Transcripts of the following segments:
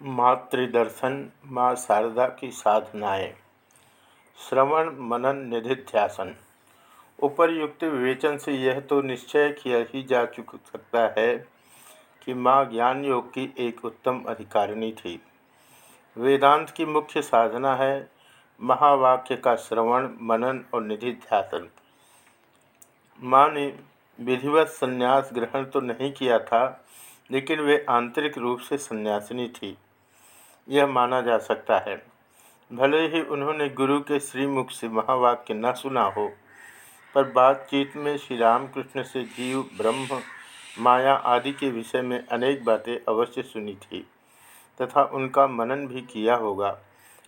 मातृदर्शन, माँ शारदा की साधनाएँ। श्रवण, मनन, निधिध्यासन। उपरयुक्त विवेचन से यह तो निश्चय किया ही जा चुक, सकता है कि माँ ज्ञान योग की एक उत्तम अधिकारिणी थी। वेदांत की मुख्य साधना है महावाक्य का श्रवण, मनन और निधिध्यासन। माँ ने विधिवत संन्यास ग्रहण तो नहीं किया था लेकिन वे आंतरिक रूप से सन्यासिनी थी। यह माना जा सकता है। भले ही उन्होंने गुरु के श्रीमुख से महावाक्य न सुना हो, पर बातचीत में श्री रामकृष्ण से जीव, ब्रह्म, माया आदि के विषय में अनेक बातें अवश्य सुनी थी, तथा उनका मनन भी किया होगा।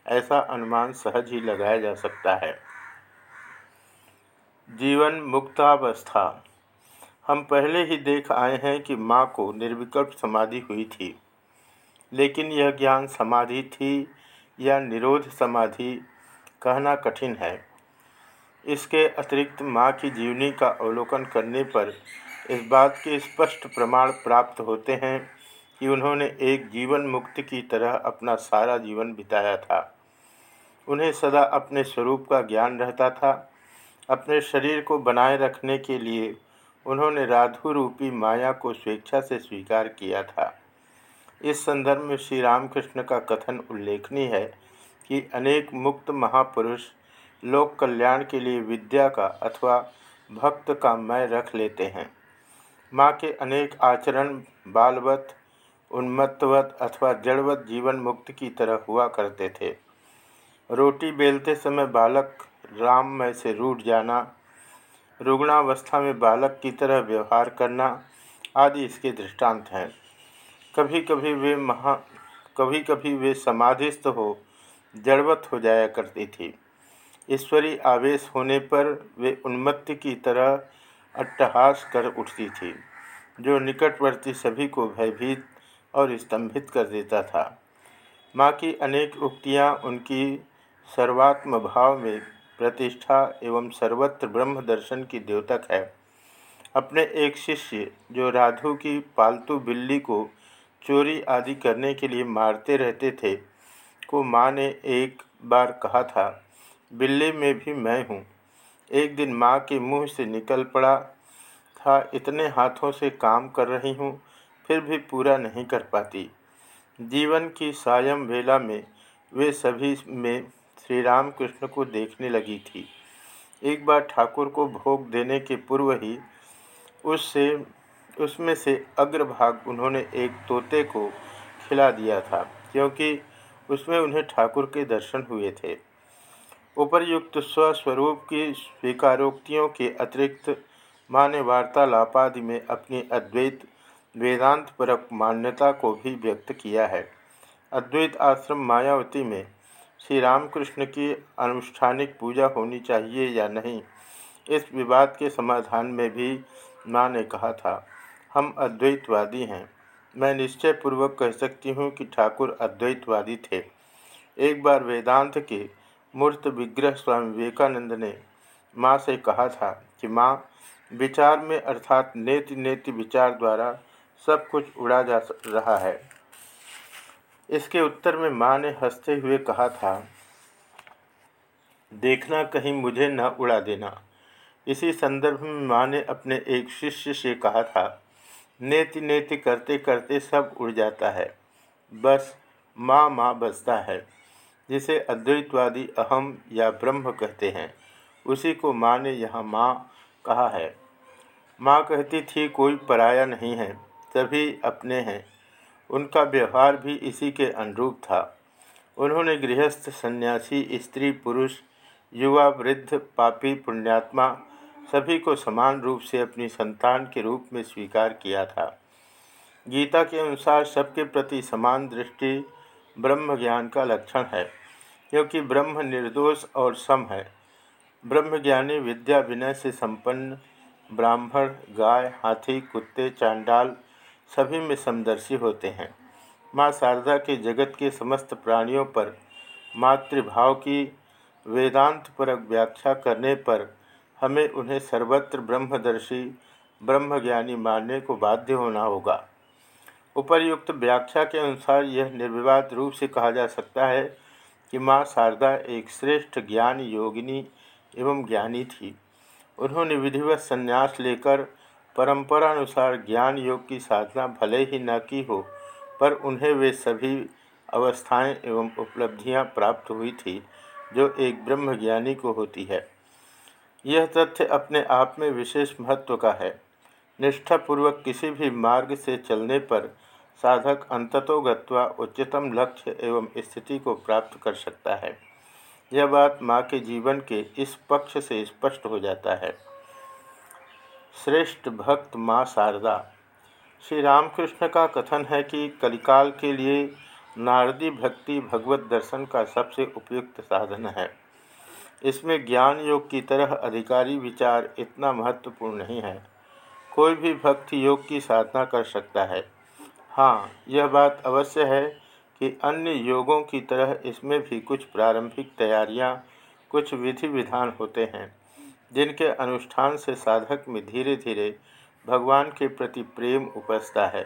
ऐसा अनुमान सहज ही लगाया जा सकता है। जीवन मुक्तावस्था हम पहले ही देख आए हैं कि माँ को निर्विकल्प समाधि हुई थी। लेकिन यह ज्ञान समाधि थी या निरोध समाधि कहना कठिन है। इसके अतिरिक्त माँ की जीवनी का अवलोकन करने पर इस बात के स्पष्ट प्रमाण प्राप्त होते हैं कि उन्होंने एक जीवन मुक्त की तरह अपना सारा जीवन बिताया था। उन्हें सदा अपने स्वरूप का ज्ञान रहता था, अपने शरीर को बनाए रखने के लिए उन्होंने राधु रूपी माया को स्वेच्छा से स्वीकार किया था। इस संदर्भ में श्री रामकृष्ण का कथन उल्लेखनीय है कि अनेक मुक्त महापुरुष लोक कल्याण के लिए विद्या का अथवा भक्त का मय रख लेते हैं। माँ के अनेक आचरण, बालवत, उन्मत्तवत अथवा जड़वत जीवन मुक्त की तरह हुआ करते थे। रोटी बेलते समय बालक राममय से रूठ जाना रुग्णावस्था में बालक की तरह व्यवहार करना आदि इसके दृष्टांत हैं। कभी कभी वे महा कभी कभी वे समाधिस्थ हो, जड़वत हो जाया करती थी। ईश्वरी आवेश होने पर वे उन्मत्ति की तरह अट्टहास कर उठती थी, जो निकटवर्ती सभी को भयभीत और स्तंभित कर देता था। माँ की अनेक उक्तियाँ उनकी सर्वात्म भाव में प्रतिष्ठा एवं सर्वत्र ब्रह्म दर्शन की द्योतक है। अपने एक शिष्य जो राधु की पालतू बिल्ली को चोरी आदि करने के लिए मारते रहते थे, को माँ ने एक बार कहा था, बिल्ली में भी मैं हूँ। एक दिन माँ के मुँह से निकल पड़ा, था इतने हाथों से काम कर रही हूँ, फिर भी पूरा नहीं कर पाती। जीवन की सायं वेला में, वे सभी में श्री राम कृष्ण को देखने लगी थी। एक बार ठाकुर को भोग देने के पूर्व ही उससे, उसमें से अग्रभाग उन्होंने एक तोते को खिला दिया था, क्योंकि उसमें उन्हें ठाकुर के दर्शन हुए थे। उपरयुक्त स्वस्वरूप की स्वीकारोक्तियों के अतिरिक्त माँ ने वार्तालापादि में अपनी अद्वैत वेदांत परक मान्यता को भी व्यक्त किया है। अद्वैत आश्रम मायावती में श्री रामकृष्ण की अनुष्ठानिक पूजा होनी चाहिए या नहीं, इस विवाद के समाधान में भी माँ ने कहा था। हम अद्वैतवादी हैं। मैं निश्चय पूर्वक कह सकती हूँ कि ठाकुर अद्वैतवादी थे। एक बार वेदांत के मूर्त विग्रह स्वामी विवेकानंद ने माँ से कहा था कि, माँ, विचार में अर्थात नेति नेति विचार द्वारा सब कुछ उड़ा जा रहा है। इसके उत्तर में माँ ने हँसते हुए कहा था, देखना कहीं मुझे न उड़ा देना। इसी संदर्भ में माँ ने अपने एक शिष्य से कहा था, नेति नेति करते करते सब उड़ जाता है। बस माँ माँ बसता है, जिसे अद्वैतवादी अहम या ब्रह्म कहते हैं। उसी को माँ ने यहाँ माँ कहा है। माँ कहती थी, कोई पराया नहीं है, सभी अपने हैं। उनका व्यवहार भी इसी के अनुरूप था। उन्होंने गृहस्थ, सन्यासी, स्त्री, पुरुष, युवा, वृद्ध, पापी, पुण्यात्मा सभी को समान रूप से अपनी संतान के रूप में स्वीकार किया था। गीता के अनुसार सबके प्रति समान दृष्टि ब्रह्म ज्ञान का लक्षण है, क्योंकि ब्रह्म निर्दोष और सम है। ब्रह्मज्ञानी विद्या विनय से संपन्न ब्राह्मण, गाय, हाथी, कुत्ते, चांडाल सभी में समदर्शी होते हैं। माँ शारदा के जगत के समस्त प्राणियों पर, मातृभाव की वेदांत परक व्याख्या करने पर हमें उन्हें सर्वत्र ब्रह्मदर्शी, ब्रह्मज्ञानी मानने को बाध्य होना होगा। उपर्युक्त व्याख्या के अनुसार यह निर्विवाद रूप से कहा जा सकता है कि माँ शारदा एक श्रेष्ठ ज्ञान योगिनी एवं ज्ञानी थी। उन्होंने विधिवत संन्यास लेकर परंपरानुसार ज्ञान योग की साधना भले ही न की हो, पर उन्हें वे सभी अवस्थाएँ एवं उपलब्धियाँ प्राप्त हुई थी, जो एक ब्रह्मज्ञानी को होती है। यह तथ्य अपने आप में विशेष महत्व का है। निष्ठापूर्वक किसी भी मार्ग से चलने पर साधक अंततो गत्वा उच्चतम लक्ष्य एवं स्थिति को प्राप्त कर सकता है। यह बात माँ के जीवन के इस पक्ष से स्पष्ट हो जाता है। श्रेष्ठ भक्त माँ शारदा। श्री रामकृष्ण का कथन है कि कलिकाल के लिए नारदी भक्ति भगवत दर्शन का सबसे उपयुक्त साधन है। इसमें ज्ञान योग की तरह अधिकारी विचार इतना महत्वपूर्ण नहीं है। कोई भी भक्ति योग की साधना कर सकता है। हाँ यह बात अवश्य है कि अन्य योगों की तरह इसमें भी कुछ प्रारंभिक तैयारियाँ, कुछ विधि विधान होते हैं। जिनके अनुष्ठान से साधक में धीरे धीरे भगवान के प्रति प्रेम उपजता है।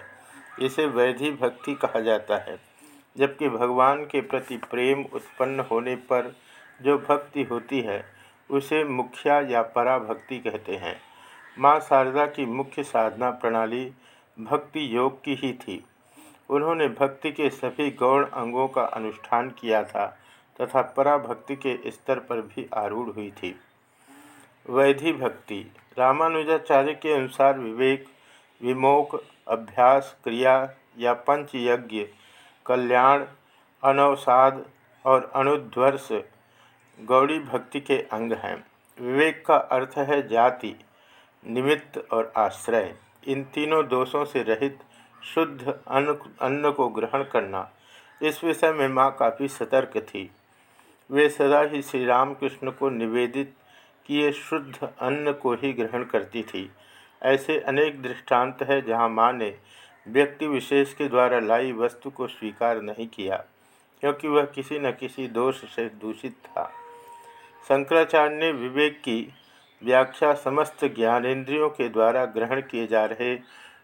इसे वैधि भक्ति कहा जाता है, जबकि भगवान के प्रति प्रेम उत्पन्न होने पर जो भक्ति होती है, उसे मुखिया या पराभक्ति कहते हैं। माँ शारदा की मुख्य साधना प्रणाली भक्ति योग की ही थी। उन्होंने भक्ति के सभी गौण अंगों का अनुष्ठान किया था तथा पराभक्ति के स्तर पर भी आरूढ़ हुई थी। वैधि भक्ति। रामानुजाचार्य के अनुसार विवेक, विमोक, अभ्यास, क्रिया या पंच यज्ञ कल्याण, अनवसाद और अनुध्वर्ष गौड़ी भक्ति के अंग हैं। विवेक का अर्थ है जाति, निमित्त और आश्रय। इन तीनों दोषों से रहित शुद्ध अन्न अन्न को ग्रहण करना इस विषय में माँ काफ़ी सतर्क थी। वे सदा ही श्री रामकृष्ण को निवेदित किए शुद्ध अन्न को ही ग्रहण करती थी। ऐसे अनेक दृष्टांत है जहाँ माँ ने व्यक्ति विशेष के द्वारा लाई वस्तु को स्वीकार नहीं किया, क्योंकि वह किसी न किसी दोष से दूषित था। शंकराचार्य ने विवेक की व्याख्या समस्त ज्ञानेन्द्रियों के द्वारा ग्रहण किए जा रहे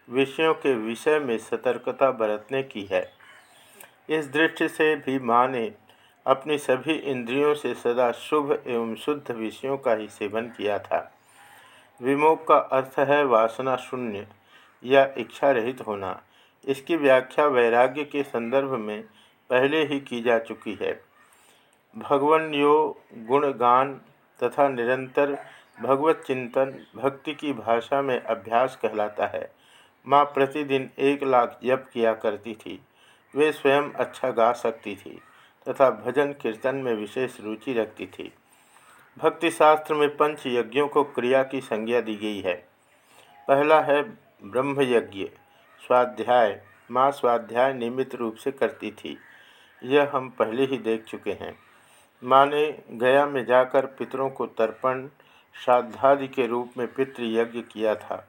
विषयों के विषय में सतर्कता बरतने की है। इस दृष्टि से भी माँ ने अपनी सभी इंद्रियों से सदा शुभ एवं शुद्ध विषयों का ही सेवन किया था। विमोक का अर्थ है वासना शून्य या इच्छा रहित होना। इसकी व्याख्या वैराग्य के संदर्भ में पहले ही की जा चुकी है। भगवन यो गुणगान तथा निरंतर भगवत चिंतन भक्ति की भाषा में अभ्यास कहलाता है। माँ प्रतिदिन एक लाख जप किया करती थी। वे स्वयं अच्छा गा सकती थी। तथा भजन कीर्तन में विशेष रुचि रखती थी। भक्ति शास्त्र में पंच यज्ञों को क्रिया की संज्ञा दी गई है। पहला है ब्रह्म यज्ञ, स्वाध्याय। माँ स्वाध्याय नियमित रूप से करती थी। यह हम पहले ही देख चुके हैं। माँ ने गया में जाकर पितरों को तर्पण, श्राद्धादि के रूप में पितृयज्ञ किया था।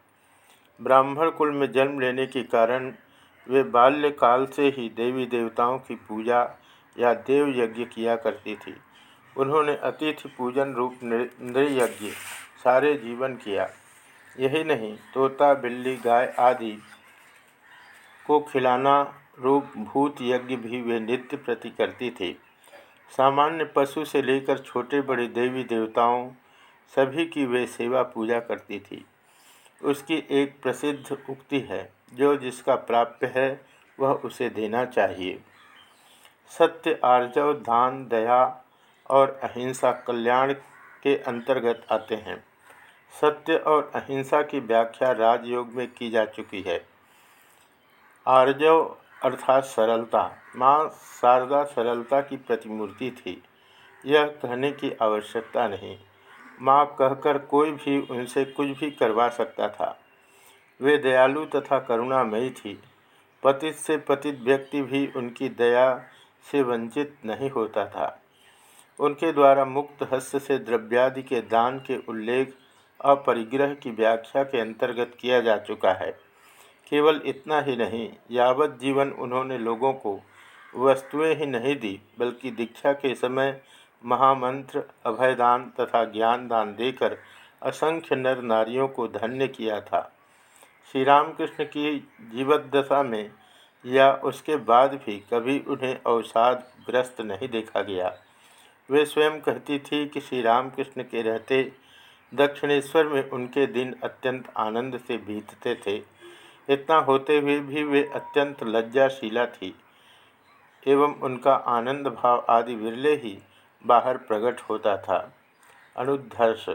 ब्राह्मण कुल में जन्म लेने के कारण वे बाल्यकाल से ही देवी देवताओं की पूजा या देव यज्ञ किया करती थी। उन्होंने अतिथि पूजन रूप नृयज्ञ सारे जीवन किया। यही नहीं, तोता, बिल्ली, गाय आदि को खिलाना रूप भूत यज्ञ भी वे नित्य प्रति करती थी। सामान्य पशु से लेकर छोटे बड़े देवी देवताओं सभी की वे सेवा पूजा करती थी। उसकी एक प्रसिद्ध उक्ति है, जो जिसका प्राप्य है, वह उसे देना चाहिए। सत्य, आर्जव, दान, दया और अहिंसा कल्याण के अंतर्गत आते हैं। सत्य और अहिंसा की व्याख्या राजयोग में की जा चुकी है। आर्जव अर्थात सरलता, माँ शारदा सरलता की प्रतिमूर्ति थी। यह कहने की आवश्यकता नहीं। माँ कहकर कोई भी उनसे कुछ भी करवा सकता था। वे दयालु तथा करुणामयी थी। पतित से पतित व्यक्ति भी उनकी दया से वंचित नहीं होता था। उनके द्वारा मुक्त हस्त से द्रव्यादि के दान के उल्लेख अपरिग्रह की व्याख्या के अंतर्गत किया जा चुका है। केवल इतना ही नहीं, यावत जीवन उन्होंने लोगों को वस्तुएँ ही नहीं दी, बल्कि दीक्षा के समय महामंत्र, अभयदान तथा ज्ञान दान देकर असंख्य नर नारियों को धन्य किया था। श्री रामकृष्ण की जीवद्दशा में या उसके बाद भी कभी उन्हें अवसाद ग्रस्त नहीं देखा गया। वे स्वयं कहती थी कि श्री रामकृष्ण के रहते दक्षिणेश्वर में उनके दिन अत्यंत आनंद से बीतते थे। इतना होते हुए भी वे अत्यंत लज्जाशीला थी एवं उनका आनंद भाव आदि विरले ही बाहर प्रकट होता था। अनुद्धर्ष